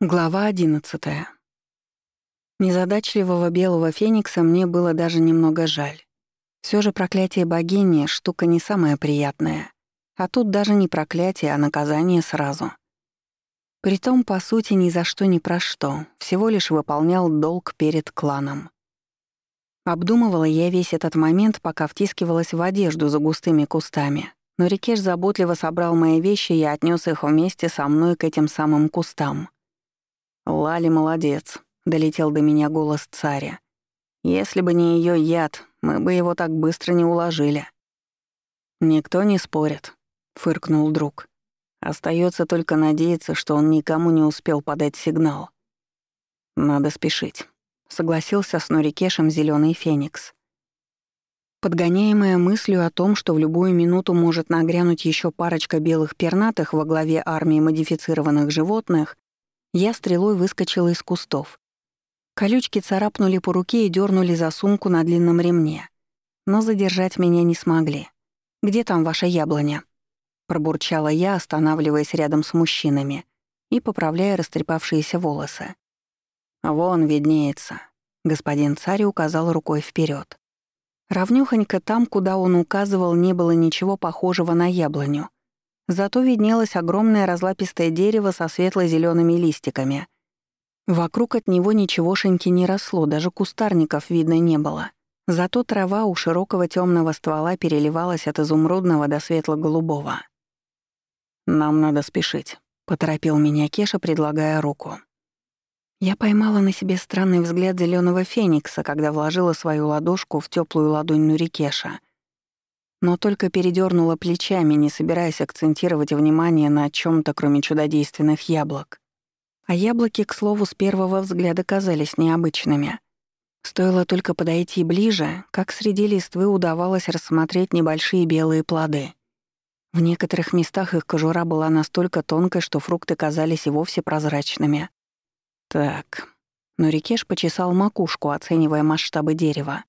Глава одиннадцатая. Незадачливого белого феникса мне было даже немного жаль. Все же проклятие богини — штука не самая приятная. А тут даже не проклятие, а наказание сразу. Притом, по сути, ни за что ни про что, всего лишь выполнял долг перед кланом. Обдумывала я весь этот момент, пока втискивалась в одежду за густыми кустами. Но Рикеш заботливо собрал мои вещи и отнес их вместе со мной к этим самым кустам — «Лали молодец», — долетел до меня голос царя. «Если бы не ее яд, мы бы его так быстро не уложили». «Никто не спорит», — фыркнул друг. Остается только надеяться, что он никому не успел подать сигнал. «Надо спешить», — согласился с Норикешем зеленый феникс. Подгоняемая мыслью о том, что в любую минуту может нагрянуть еще парочка белых пернатых во главе армии модифицированных животных, я стрелой выскочила из кустов. Колючки царапнули по руке и дернули за сумку на длинном ремне. Но задержать меня не смогли. «Где там ваша яблоня?» Пробурчала я, останавливаясь рядом с мужчинами и поправляя растрепавшиеся волосы. «Вон виднеется», — господин царь указал рукой вперед. Равнёхонько там, куда он указывал, не было ничего похожего на яблоню — Зато виднелось огромное разлапистое дерево со светло зелеными листиками. Вокруг от него ничегошеньки не росло, даже кустарников видно не было. Зато трава у широкого темного ствола переливалась от изумрудного до светло-голубого. «Нам надо спешить», — поторопил меня Кеша, предлагая руку. Я поймала на себе странный взгляд зеленого феникса, когда вложила свою ладошку в теплую ладонь Нурикеша — но только передернула плечами, не собираясь акцентировать внимание на чем то кроме чудодейственных яблок. А яблоки, к слову, с первого взгляда казались необычными. Стоило только подойти ближе, как среди листвы удавалось рассмотреть небольшие белые плоды. В некоторых местах их кожура была настолько тонкой, что фрукты казались и вовсе прозрачными. Так, но Рикеш почесал макушку, оценивая масштабы дерева.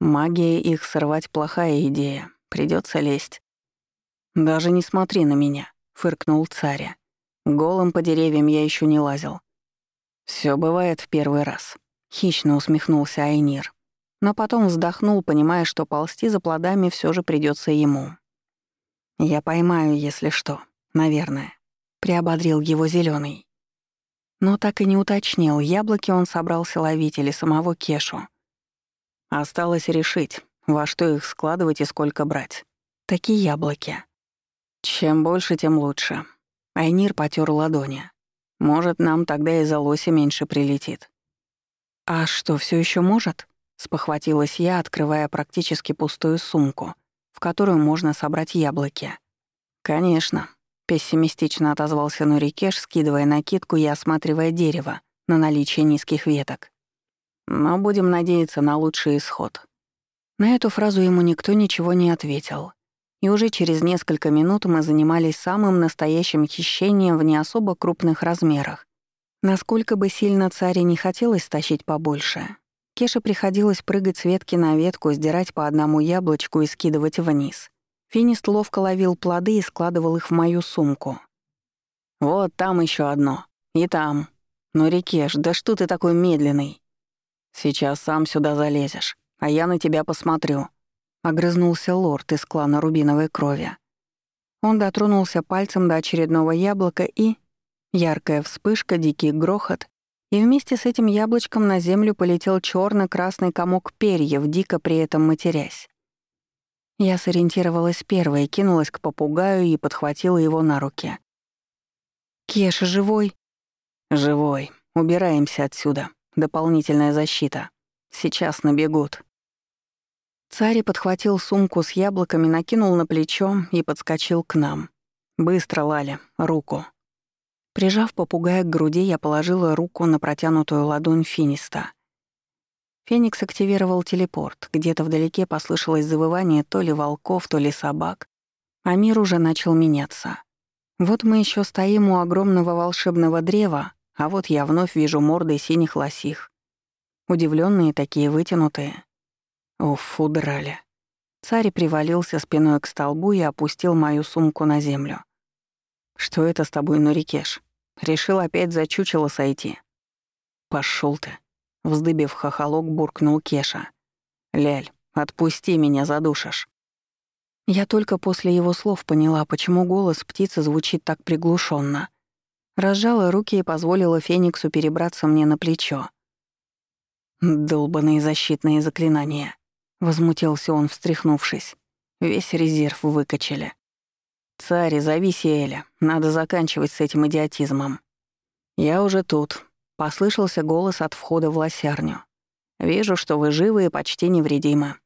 Магия их сорвать — плохая идея. Придется лезть. «Даже не смотри на меня», — фыркнул царя. «Голым по деревьям я еще не лазил». Все бывает в первый раз», — хищно усмехнулся Айнир. Но потом вздохнул, понимая, что ползти за плодами все же придется ему. «Я поймаю, если что, наверное», — приободрил его зеленый. Но так и не уточнил, яблоки он собрался ловить или самого Кешу. Осталось решить, во что их складывать и сколько брать? Такие яблоки. Чем больше, тем лучше. Айнир потер ладони. Может, нам тогда и за лося меньше прилетит. А что, все еще может? Спохватилась я, открывая практически пустую сумку, в которую можно собрать яблоки. Конечно. Пессимистично отозвался Нурикеш, скидывая накидку и осматривая дерево на наличие низких веток. Но будем надеяться на лучший исход. На эту фразу ему никто ничего не ответил. И уже через несколько минут мы занимались самым настоящим хищением в не особо крупных размерах. Насколько бы сильно царе не хотелось тащить побольше, Кеше приходилось прыгать с ветки на ветку, сдирать по одному яблочку и скидывать вниз. Финист ловко ловил плоды и складывал их в мою сумку. «Вот там еще одно. И там. Ну, Рикеш, да что ты такой медленный? Сейчас сам сюда залезешь а я на тебя посмотрю», — огрызнулся лорд из клана Рубиновой крови. Он дотронулся пальцем до очередного яблока и... Яркая вспышка, дикий грохот, и вместе с этим яблочком на землю полетел черно красный комок перьев, дико при этом матерясь. Я сориентировалась первой, кинулась к попугаю и подхватила его на руки. «Кеша живой?» «Живой. Убираемся отсюда. Дополнительная защита. Сейчас набегут». Царь подхватил сумку с яблоками, накинул на плечо и подскочил к нам. «Быстро, Лаля, руку». Прижав попугая к груди, я положила руку на протянутую ладонь Финиста. Феникс активировал телепорт. Где-то вдалеке послышалось завывание то ли волков, то ли собак, а мир уже начал меняться. Вот мы еще стоим у огромного волшебного древа, а вот я вновь вижу морды синих лосих. Удивленные такие вытянутые, Уф, удрали. Царь привалился спиной к столбу и опустил мою сумку на землю. «Что это с тобой, Нурикеш?» Решил опять за чучело сойти. Пошёл ты. Вздыбив хохолок, буркнул Кеша. «Ляль, отпусти меня, задушишь». Я только после его слов поняла, почему голос птицы звучит так приглушенно. Разжала руки и позволила Фениксу перебраться мне на плечо. «Долбаные защитные заклинания», — возмутился он, встряхнувшись. Весь резерв выкачали. «Царь, зови Сиэля. Надо заканчивать с этим идиотизмом». «Я уже тут», — послышался голос от входа в лосярню. «Вижу, что вы живы и почти невредимы».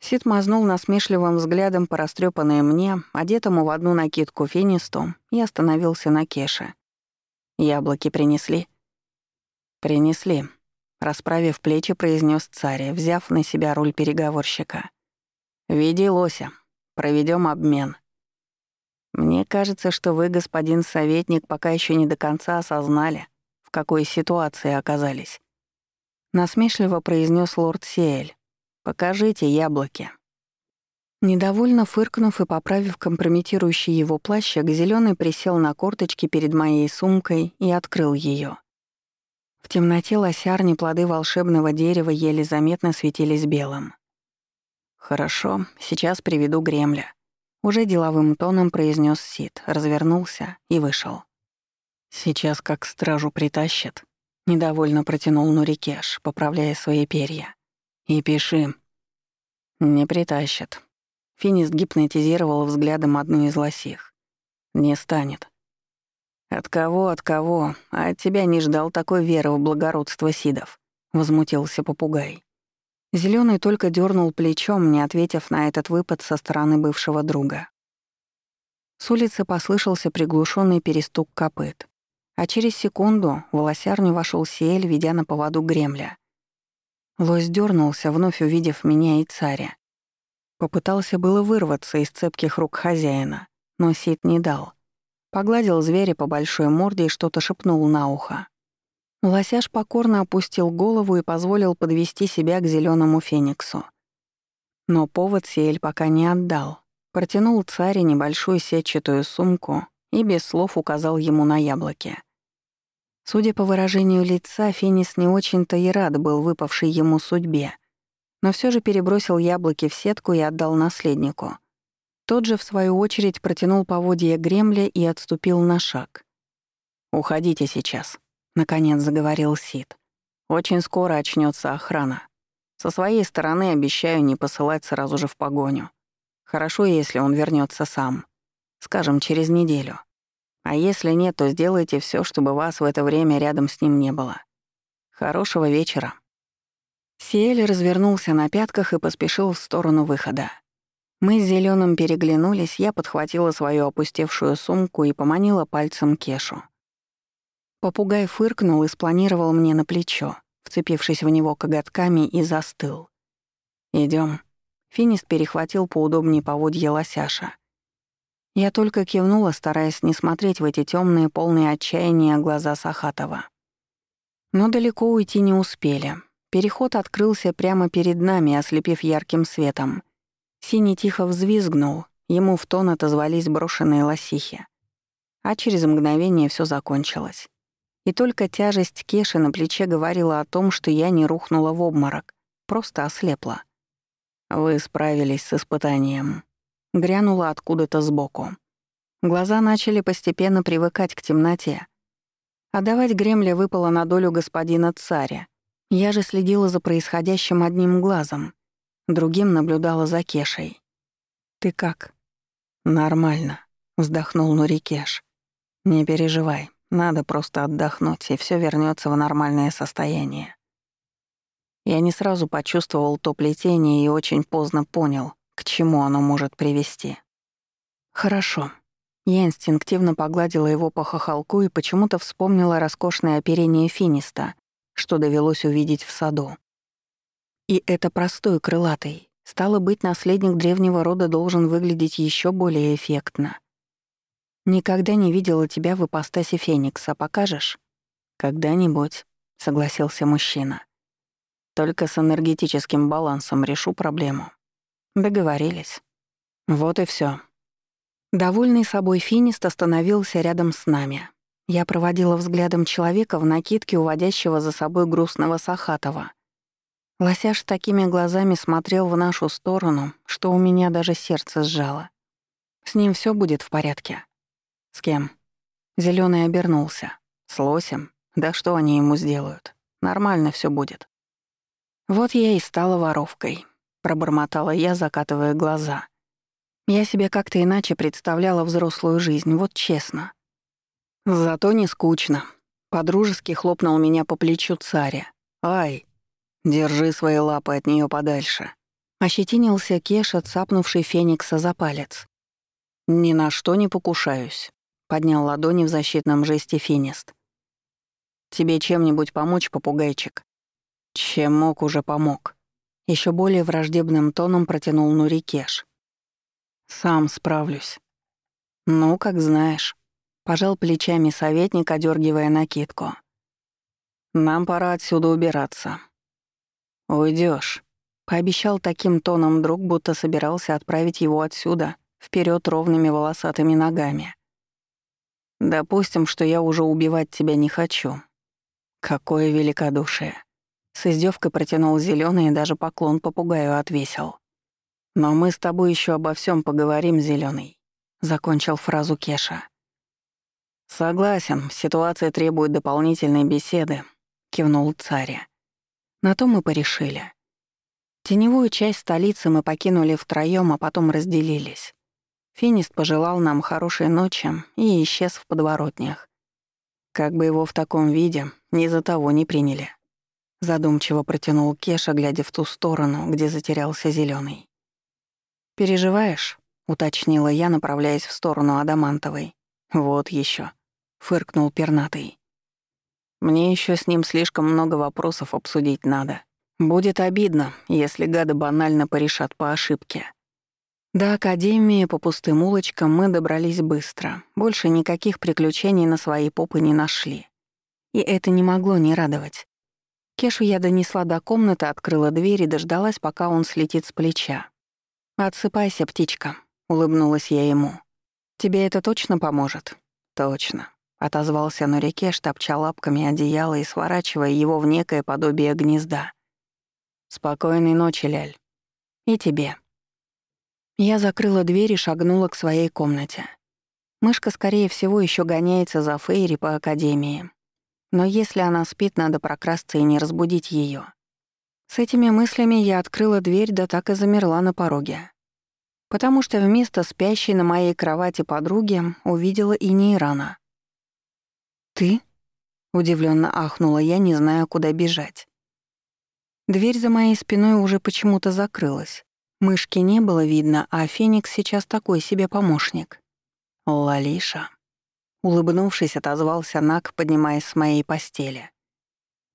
Сид мазнул насмешливым взглядом по растрёпанной мне, одетому в одну накидку финисту, и остановился на Кеше. «Яблоки принесли?» «Принесли», — расправив плечи, произнес царь, взяв на себя роль переговорщика. «Веди лося. Проведем обмен». Мне кажется, что вы, господин советник, пока еще не до конца осознали, в какой ситуации оказались. Насмешливо произнес лорд Сиэль. Покажите яблоки. Недовольно фыркнув и поправив компрометирующий его плащик, зеленый присел на корточки перед моей сумкой и открыл ее. В темноте лосярни плоды волшебного дерева еле заметно светились белым. «Хорошо, сейчас приведу гремля», уже деловым тоном произнес Сид, развернулся и вышел. «Сейчас как стражу притащат», — недовольно протянул Нурикеш, поправляя свои перья. «И пиши». «Не притащат». Финист гипнотизировал взглядом одну из лосих. «Не станет». «От кого, от кого? А от тебя не ждал такой веры в благородство Сидов», — возмутился попугай. Зелёный только дернул плечом, не ответив на этот выпад со стороны бывшего друга. С улицы послышался приглушенный перестук копыт, а через секунду в волосярню вошел Сиэль, ведя на поводу гремля. Лось дернулся, вновь увидев меня и царя. Попытался было вырваться из цепких рук хозяина, но Сид не дал. Погладил зверя по большой морде и что-то шепнул на ухо. Лосяш покорно опустил голову и позволил подвести себя к зеленому фениксу. Но повод Сиэль пока не отдал. Протянул царе небольшую сетчатую сумку и без слов указал ему на яблоки. Судя по выражению лица, Фенис не очень-то и рад был выпавшей ему судьбе, но все же перебросил яблоки в сетку и отдал наследнику. Тот же, в свою очередь, протянул поводья гремля и отступил на шаг. «Уходите сейчас», наконец заговорил Сид. Очень скоро очнется охрана. Со своей стороны обещаю не посылать сразу же в погоню. Хорошо, если он вернется сам. Скажем, через неделю. А если нет, то сделайте все, чтобы вас в это время рядом с ним не было. Хорошего вечера. Сиэль развернулся на пятках и поспешил в сторону выхода. Мы с зеленым переглянулись, я подхватила свою опустевшую сумку и поманила пальцем Кешу. Попугай фыркнул и спланировал мне на плечо, вцепившись в него коготками, и застыл. Идем. Финист перехватил поудобнее поводья лосяша. Я только кивнула, стараясь не смотреть в эти темные, полные отчаяния глаза Сахатова. Но далеко уйти не успели. Переход открылся прямо перед нами, ослепив ярким светом. Синий тихо взвизгнул, ему в тон отозвались брошенные лосихи. А через мгновение все закончилось. И только тяжесть Кеши на плече говорила о том, что я не рухнула в обморок, просто ослепла. «Вы справились с испытанием», — грянула откуда-то сбоку. Глаза начали постепенно привыкать к темноте. Отдавать гремля выпало на долю господина царя. Я же следила за происходящим одним глазом, другим наблюдала за Кешей. «Ты как?» «Нормально», — вздохнул Нурикеш. «Не переживай, надо просто отдохнуть, и все вернется в нормальное состояние. Я не сразу почувствовал то плетение и очень поздно понял, к чему оно может привести. Хорошо. Я инстинктивно погладила его по хохолку и почему-то вспомнила роскошное оперение финиста, что довелось увидеть в саду. И это простой крылатый. Стало быть, наследник древнего рода должен выглядеть еще более эффектно. «Никогда не видела тебя в ипостаси Феникса. Покажешь?» «Когда-нибудь», — согласился мужчина. «Только с энергетическим балансом решу проблему». Договорились. Вот и все. Довольный собой финист остановился рядом с нами. Я проводила взглядом человека в накидке, уводящего за собой грустного Сахатова. Лосяш такими глазами смотрел в нашу сторону, что у меня даже сердце сжало. С ним все будет в порядке. С кем? Зеленый обернулся. С лосем? Да что они ему сделают? Нормально все будет. Вот я и стала воровкой, пробормотала я, закатывая глаза. Я себе как-то иначе представляла взрослую жизнь, вот честно. Зато не скучно. Подружески хлопнул меня по плечу царя. «Ай, держи свои лапы от нее подальше». Ощетинился Кеша, цапнувший Феникса за палец. «Ни на что не покушаюсь», — поднял ладони в защитном жесте Финист. «Тебе чем-нибудь помочь, попугайчик?» «Чем мог, уже помог». Еще более враждебным тоном протянул Нурикеш. «Сам справлюсь». «Ну, как знаешь». Пожал плечами советник, одергивая накидку. «Нам пора отсюда убираться». Уйдешь, пообещал таким тоном друг, будто собирался отправить его отсюда, вперед ровными волосатыми ногами. «Допустим, что я уже убивать тебя не хочу». Какое великодушие. С издевкой протянул зеленый и даже поклон попугаю отвесил. «Но мы с тобой еще обо всем поговорим, зеленый, закончил фразу Кеша. «Согласен, ситуация требует дополнительной беседы», — кивнул царя. На то мы порешили. Теневую часть столицы мы покинули втроём, а потом разделились. Финист пожелал нам хорошей ночи и исчез в подворотнях. Как бы его в таком виде ни за того не приняли. Задумчиво протянул Кеша, глядя в ту сторону, где затерялся зеленый. «Переживаешь?» — уточнила я, направляясь в сторону Адамантовой. «Вот еще фыркнул пернатый. Мне еще с ним слишком много вопросов обсудить надо. Будет обидно, если гады банально порешат по ошибке. До Академии по пустым улочкам мы добрались быстро. Больше никаких приключений на свои попы не нашли. И это не могло не радовать. Кешу я донесла до комнаты, открыла дверь и дождалась, пока он слетит с плеча. «Отсыпайся, птичка», — улыбнулась я ему. «Тебе это точно поможет?» «Точно. — отозвался Нурике, штопча лапками одеяло и сворачивая его в некое подобие гнезда. «Спокойной ночи, Ляль. И тебе». Я закрыла дверь и шагнула к своей комнате. Мышка, скорее всего, еще гоняется за Фейри по Академии. Но если она спит, надо прокрасться и не разбудить ее. С этими мыслями я открыла дверь, да так и замерла на пороге. Потому что вместо спящей на моей кровати подруги увидела и Нейрана. «Ты?» — удивленно ахнула я, не зная, куда бежать. Дверь за моей спиной уже почему-то закрылась. Мышки не было видно, а Феникс сейчас такой себе помощник. «Лалиша», — улыбнувшись, отозвался Нак, поднимаясь с моей постели.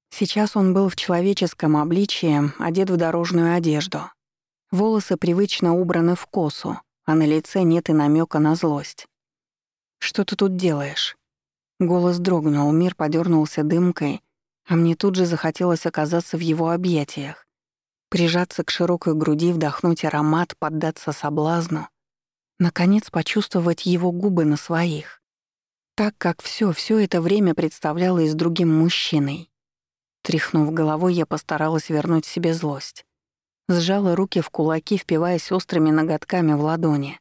Сейчас он был в человеческом обличье, одет в дорожную одежду. Волосы привычно убраны в косу, а на лице нет и намека на злость. «Что ты тут делаешь?» Голос дрогнул, мир подернулся дымкой, а мне тут же захотелось оказаться в его объятиях, прижаться к широкой груди, вдохнуть аромат, поддаться соблазну, наконец почувствовать его губы на своих. Так как все, все это время представлялось другим мужчиной. Тряхнув головой, я постаралась вернуть себе злость. Сжала руки в кулаки, впиваясь острыми ноготками в ладони.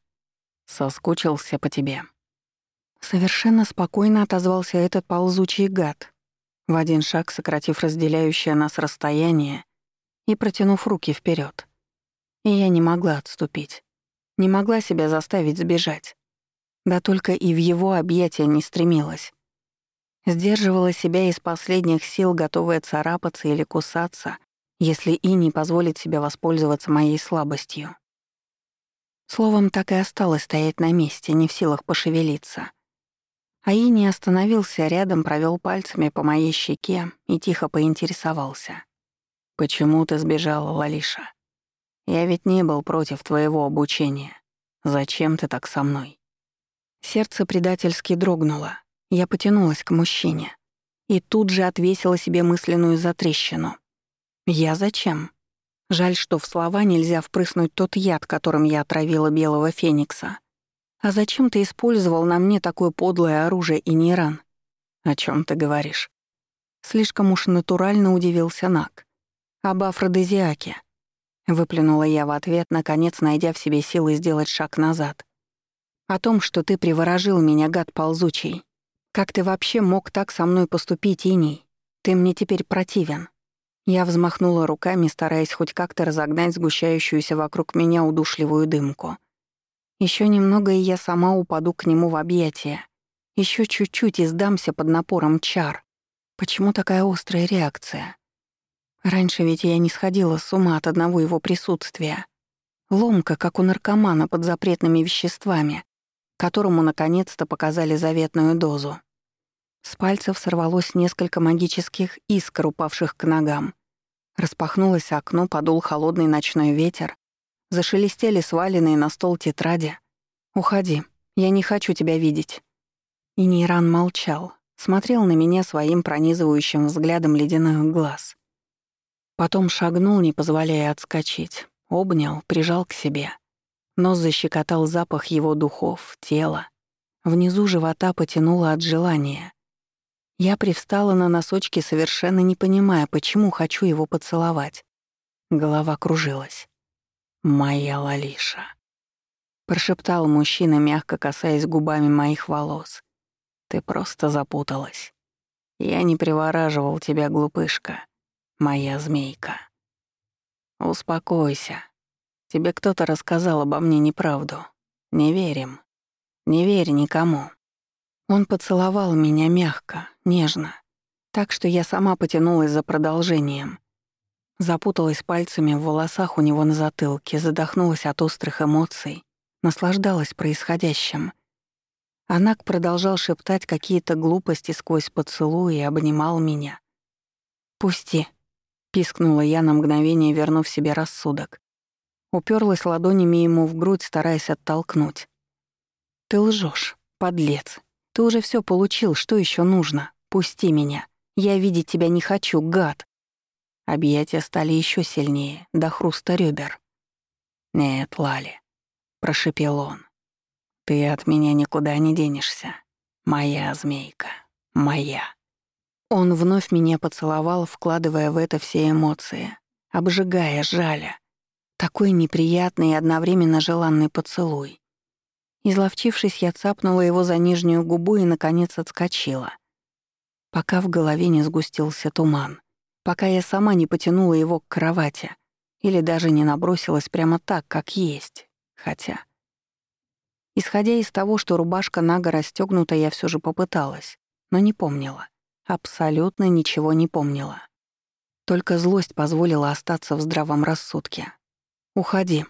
«Соскучился по тебе», Совершенно спокойно отозвался этот ползучий гад, в один шаг сократив разделяющее нас расстояние и протянув руки вперед. И я не могла отступить. Не могла себя заставить сбежать. Да только и в его объятия не стремилась. Сдерживала себя из последних сил, готовая царапаться или кусаться, если и не позволит себе воспользоваться моей слабостью. Словом, так и осталось стоять на месте, не в силах пошевелиться. Аи не остановился рядом, провел пальцами по моей щеке и тихо поинтересовался. «Почему ты сбежала, Лалиша? Я ведь не был против твоего обучения. Зачем ты так со мной?» Сердце предательски дрогнуло. Я потянулась к мужчине и тут же отвесила себе мысленную затрещину. «Я зачем?» Жаль, что в слова нельзя впрыснуть тот яд, которым я отравила белого феникса — «А зачем ты использовал на мне такое подлое оружие и нейран? «О чем ты говоришь?» Слишком уж натурально удивился Нак. «Об афродизиаке». Выплюнула я в ответ, наконец найдя в себе силы сделать шаг назад. «О том, что ты приворожил меня, гад ползучий. Как ты вообще мог так со мной поступить, Иней? Ты мне теперь противен». Я взмахнула руками, стараясь хоть как-то разогнать сгущающуюся вокруг меня удушливую дымку. Еще немного, и я сама упаду к нему в объятия. Еще чуть-чуть и сдамся под напором чар. Почему такая острая реакция? Раньше ведь я не сходила с ума от одного его присутствия. Ломка, как у наркомана под запретными веществами, которому наконец-то показали заветную дозу. С пальцев сорвалось несколько магических искр, упавших к ногам. Распахнулось окно, подул холодный ночной ветер. Зашелестели сваленные на стол тетради. «Уходи, я не хочу тебя видеть». И Нейран молчал, смотрел на меня своим пронизывающим взглядом ледяных глаз. Потом шагнул, не позволяя отскочить, обнял, прижал к себе. Нос защекотал запах его духов, тела. Внизу живота потянуло от желания. Я привстала на носочки, совершенно не понимая, почему хочу его поцеловать. Голова кружилась. «Моя Лалиша», — прошептал мужчина, мягко касаясь губами моих волос. «Ты просто запуталась. Я не привораживал тебя, глупышка, моя змейка. Успокойся. Тебе кто-то рассказал обо мне неправду. Не верим. Не верь никому. Он поцеловал меня мягко, нежно, так что я сама потянулась за продолжением. Запуталась пальцами в волосах у него на затылке, задохнулась от острых эмоций, наслаждалась происходящим. Анак продолжал шептать какие-то глупости сквозь поцелуи и обнимал меня. «Пусти», — пискнула я на мгновение, вернув себе рассудок. Уперлась ладонями ему в грудь, стараясь оттолкнуть. «Ты лжешь, подлец», ты уже все получил, что еще нужно? Пусти меня. Я видеть тебя не хочу, гад. Объятия стали еще сильнее, до хруста ребер. «Нет, Лали», — прошипел он. «Ты от меня никуда не денешься. Моя змейка. Моя». Он вновь меня поцеловал, вкладывая в это все эмоции, обжигая, жаля. Такой неприятный и одновременно желанный поцелуй. Изловчившись, я цапнула его за нижнюю губу и, наконец, отскочила. Пока в голове не сгустился туман, пока я сама не потянула его к кровати или даже не набросилась прямо так, как есть. Хотя... Исходя из того, что рубашка наго расстёгнута, я все же попыталась, но не помнила. Абсолютно ничего не помнила. Только злость позволила остаться в здравом рассудке. «Уходи»,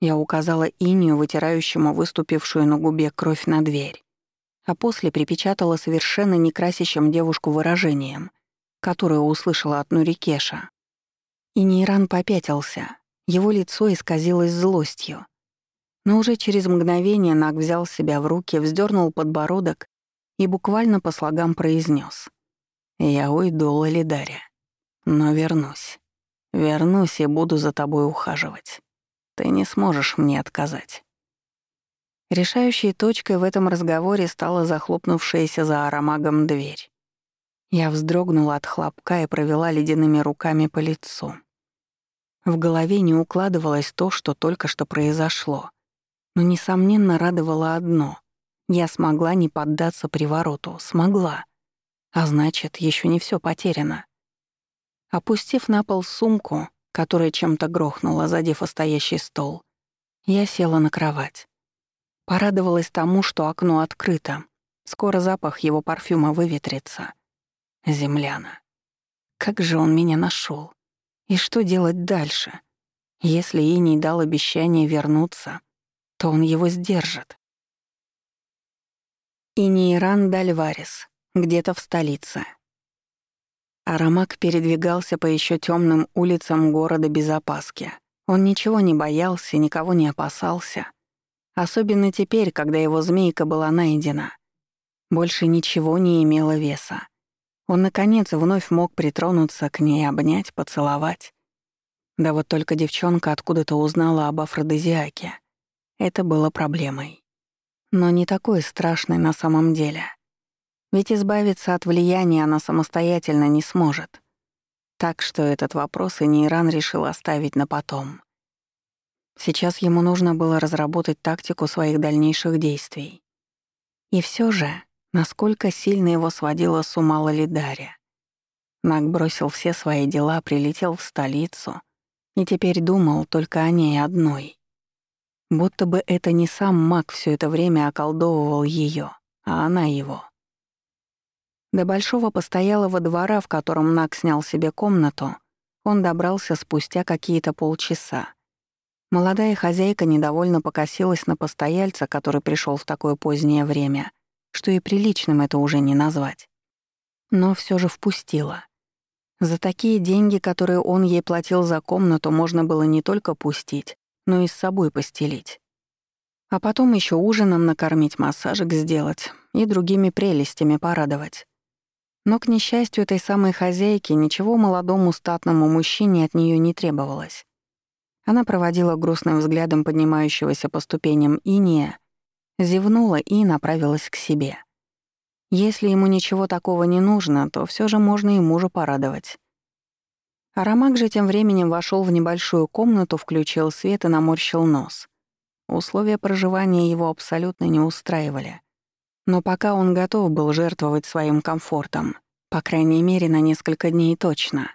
я указала инию, вытирающему выступившую на губе кровь на дверь, а после припечатала совершенно не красящим девушку выражением, которое услышала от Нурикеша. И Нейран попятился, его лицо исказилось злостью. Но уже через мгновение Наг взял себя в руки, вздернул подбородок и буквально по слогам произнес: «Я уйду, Лалидаря, но вернусь. Вернусь и буду за тобой ухаживать». Ты не сможешь мне отказать. Решающей точкой в этом разговоре стала захлопнувшаяся за аромагом дверь. Я вздрогнула от хлопка и провела ледяными руками по лицу. В голове не укладывалось то, что только что произошло. Но, несомненно, радовало одно. Я смогла не поддаться привороту. Смогла. А значит, еще не все потеряно. Опустив на пол сумку, которая чем-то грохнула, задев стоящий стол. Я села на кровать. Порадовалась тому, что окно открыто. Скоро запах его парфюма выветрится. Земляна. Как же он меня нашел? И что делать дальше? Если Иней дал обещание вернуться, то он его сдержит. Инейран Дальварес, где-то в столице. Арамак передвигался по еще темным улицам города без опаски. Он ничего не боялся, никого не опасался. Особенно теперь, когда его змейка была найдена. Больше ничего не имело веса. Он, наконец, вновь мог притронуться к ней, обнять, поцеловать. Да вот только девчонка откуда-то узнала об афродизиаке. Это было проблемой. Но не такой страшной на самом деле. Ведь избавиться от влияния она самостоятельно не сможет. Так что этот вопрос Инейран решил оставить на потом. Сейчас ему нужно было разработать тактику своих дальнейших действий. И все же, насколько сильно его сводила с ума Лалидаря. Наг бросил все свои дела, прилетел в столицу и теперь думал только о ней одной. Будто бы это не сам маг все это время околдовывал ее, а она его. До большого постоялого двора, в котором Нак снял себе комнату, он добрался спустя какие-то полчаса. Молодая хозяйка недовольно покосилась на постояльца, который пришел в такое позднее время, что и приличным это уже не назвать. Но все же впустила. За такие деньги, которые он ей платил за комнату, можно было не только пустить, но и с собой постелить. А потом еще ужином накормить, массажик сделать и другими прелестями порадовать. Но, к несчастью этой самой хозяйки, ничего молодому статному мужчине от нее не требовалось. Она проводила грустным взглядом поднимающегося по ступеням иния, зевнула и направилась к себе. Если ему ничего такого не нужно, то все же можно и мужа порадовать. Арамак же тем временем вошел в небольшую комнату, включил свет и наморщил нос. Условия проживания его абсолютно не устраивали. Но пока он готов был жертвовать своим комфортом, по крайней мере, на несколько дней точно,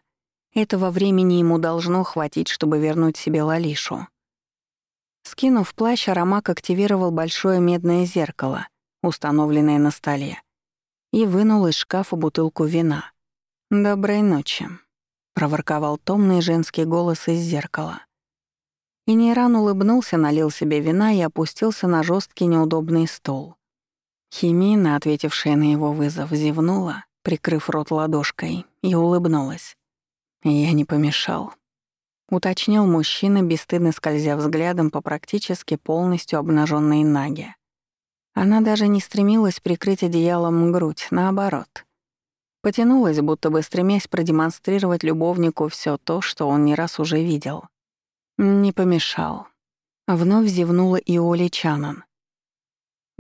этого времени ему должно хватить, чтобы вернуть себе Лалишу. Скинув плащ, Арамак активировал большое медное зеркало, установленное на столе, и вынул из шкафа бутылку вина. «Доброй ночи», — проворковал томный женский голос из зеркала. И Нейран улыбнулся, налил себе вина и опустился на жесткий неудобный стол. Химина, ответившая на его вызов, зевнула, прикрыв рот ладошкой, и улыбнулась. «Я не помешал», — уточнил мужчина, бесстыдно скользя взглядом по практически полностью обнаженной наге. Она даже не стремилась прикрыть одеялом грудь, наоборот. Потянулась, будто бы стремясь продемонстрировать любовнику все то, что он не раз уже видел. Не помешал. Вновь зевнула и Оли Чанан,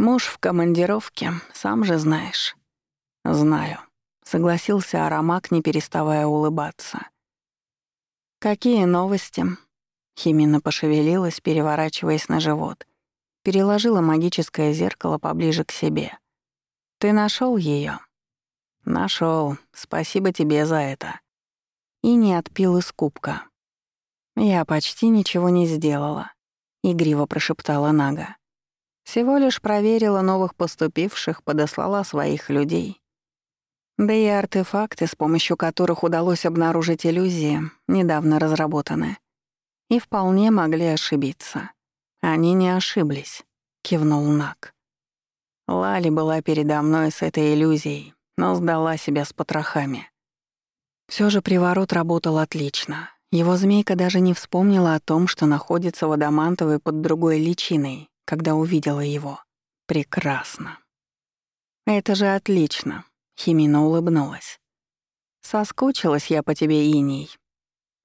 Муж в командировке, сам же знаешь. Знаю, согласился Арамак, не переставая улыбаться. Какие новости? Химина пошевелилась, переворачиваясь на живот. Переложила магическое зеркало поближе к себе. Ты нашел ее? Нашел. Спасибо тебе за это. И не отпил из кубка. Я почти ничего не сделала, игриво прошептала Нага. Всего лишь проверила новых поступивших, подослала своих людей. Да и артефакты, с помощью которых удалось обнаружить иллюзии, недавно разработаны. И вполне могли ошибиться. Они не ошиблись, кивнул Нак. Лали была передо мной с этой иллюзией, но сдала себя с потрохами. Все же приворот работал отлично. Его змейка даже не вспомнила о том, что находится в Адамантовой под другой личиной, когда увидела его. Прекрасно. «Это же отлично», — Химина улыбнулась. «Соскучилась я по тебе, Иней».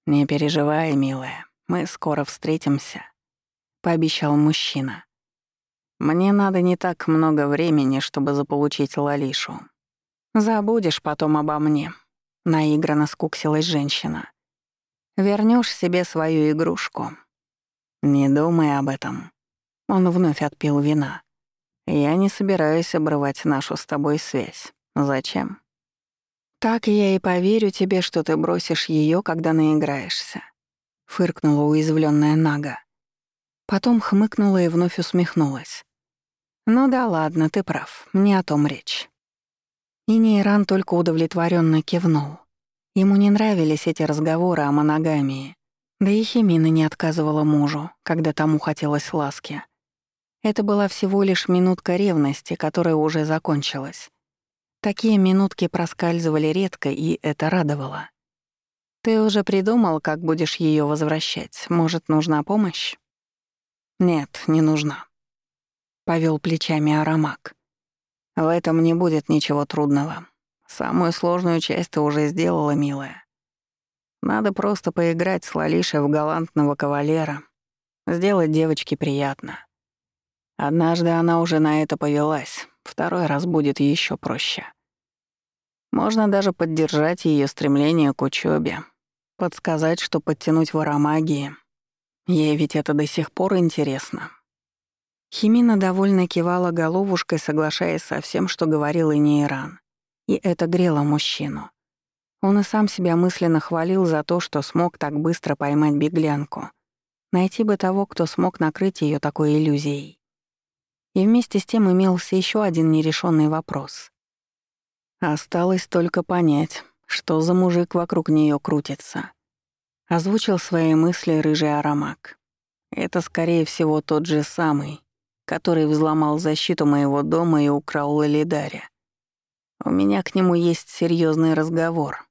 «Не переживай, милая, мы скоро встретимся», — пообещал мужчина. «Мне надо не так много времени, чтобы заполучить Лалишу. Забудешь потом обо мне», — наигранно скуксилась женщина. Вернешь себе свою игрушку. Не думай об этом. Он вновь отпил вина. «Я не собираюсь обрывать нашу с тобой связь. Зачем?» «Так я и поверю тебе, что ты бросишь ее, когда наиграешься», — фыркнула уязвленная Нага. Потом хмыкнула и вновь усмехнулась. «Ну да ладно, ты прав, не о том речь». И Нейран только удовлетворенно кивнул. Ему не нравились эти разговоры о моногамии. Да и Химина не отказывала мужу, когда тому хотелось ласки. Это была всего лишь минутка ревности, которая уже закончилась. Такие минутки проскальзывали редко, и это радовало. «Ты уже придумал, как будешь ее возвращать? Может, нужна помощь?» «Нет, не нужна», — повел плечами Арамак. «В этом не будет ничего трудного. Самую сложную часть ты уже сделала, милая. Надо просто поиграть с Лалишей в галантного кавалера, сделать девочке приятно. Однажды она уже на это повелась, второй раз будет еще проще. Можно даже поддержать ее стремление к учебе, подсказать, что подтянуть воромагии. Ей ведь это до сих пор интересно. Химина довольно кивала головушкой, соглашаясь со всем, что говорил и Нейран. И это грело мужчину. Он и сам себя мысленно хвалил за то, что смог так быстро поймать беглянку. Найти бы того, кто смог накрыть ее такой иллюзией. И вместе с тем имелся еще один нерешенный вопрос. Осталось только понять, что за мужик вокруг нее крутится. Озвучил свои мысли рыжий аромак. Это, скорее всего, тот же самый, который взломал защиту моего дома и украл Лилидаря. У меня к нему есть серьезный разговор.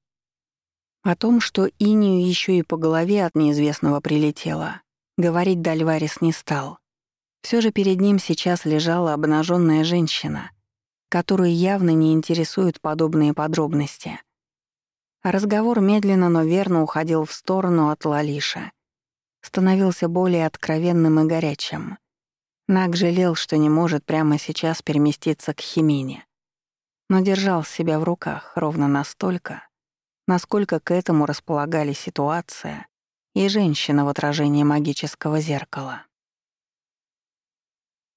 О том, что Инию еще и по голове от неизвестного прилетело, говорить Дальварис не стал. Все же перед ним сейчас лежала обнаженная женщина, которую явно не интересуют подобные подробности. Разговор медленно, но верно уходил в сторону от Лалиша. Становился более откровенным и горячим. Наг жалел, что не может прямо сейчас переместиться к Химине. Но держал себя в руках ровно настолько, насколько к этому располагали ситуация и женщина в отражении магического зеркала.